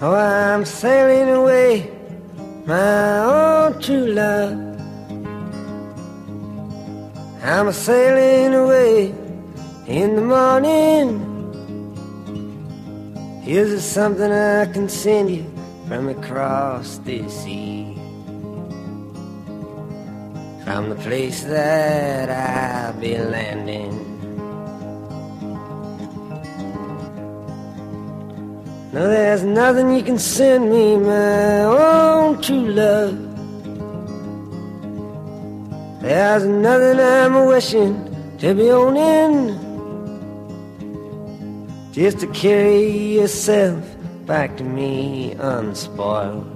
Oh, I'm sailing away, my own true love. I'm sailing away in the morning. Here's something I can send you from across the sea. From the place that I'll be landing. No, there's nothing you can send me, my own true love. There's nothing I'm wishing to be owning. Just to carry yourself back to me unspoiled.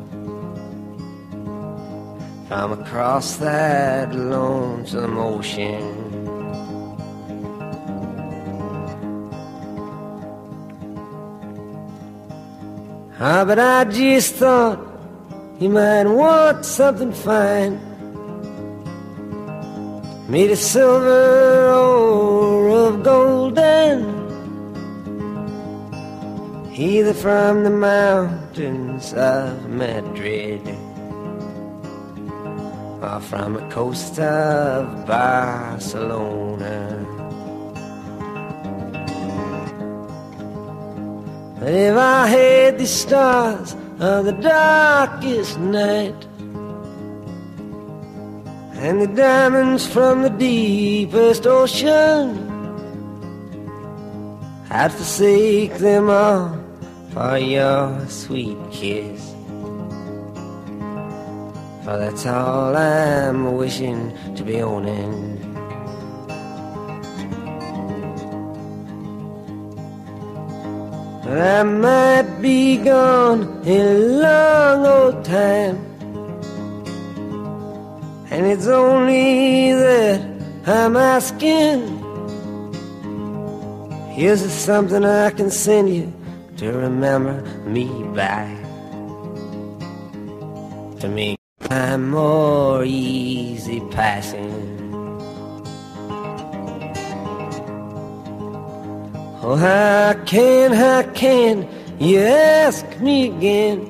From across that lonesome ocean. Ah, but I just thought you might want something fine. Made of silver or of golden. Either from the mountains of Madrid or from the coast of Barcelona. But if I had the stars of the darkest night and the diamonds from the deepest ocean, I'd forsake them all for your sweet kiss. For that's all I'm wishing to be owning. I might be gone a long old time. And it's only that I'm asking. Here's something I can send you to remember me by. To make time more easy passing. Oh, how can, how can you ask me again?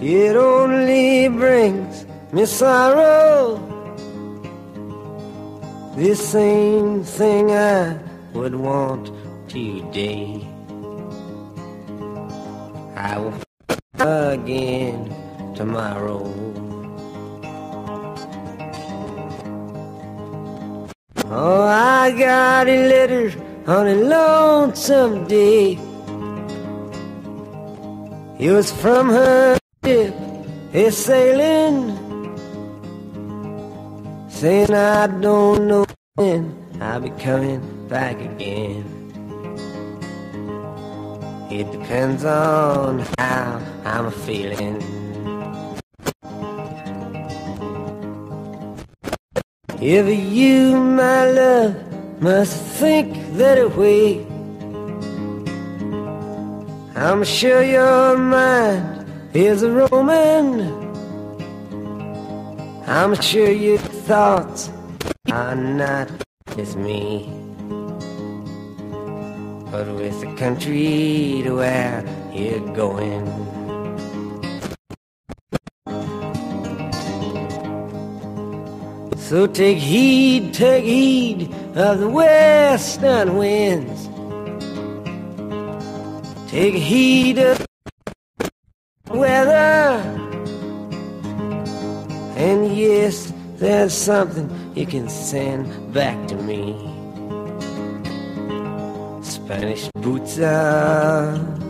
It only brings me sorrow. The same thing I would want today. I will again tomorrow. Oh, I got a letter on a lonesome day. It was from her ship, a sailing, saying I don't know when I'll be coming back again. It depends on how I'm feeling. If you, my love, must think that way, I'm sure your mind is a roman. I'm sure your thoughts are not with me, but with the country to where you're going. So take heed, take heed of the western winds. Take heed of weather. And yes, there's something you can send back to me. Spanish boots are